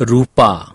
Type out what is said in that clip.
रूपा।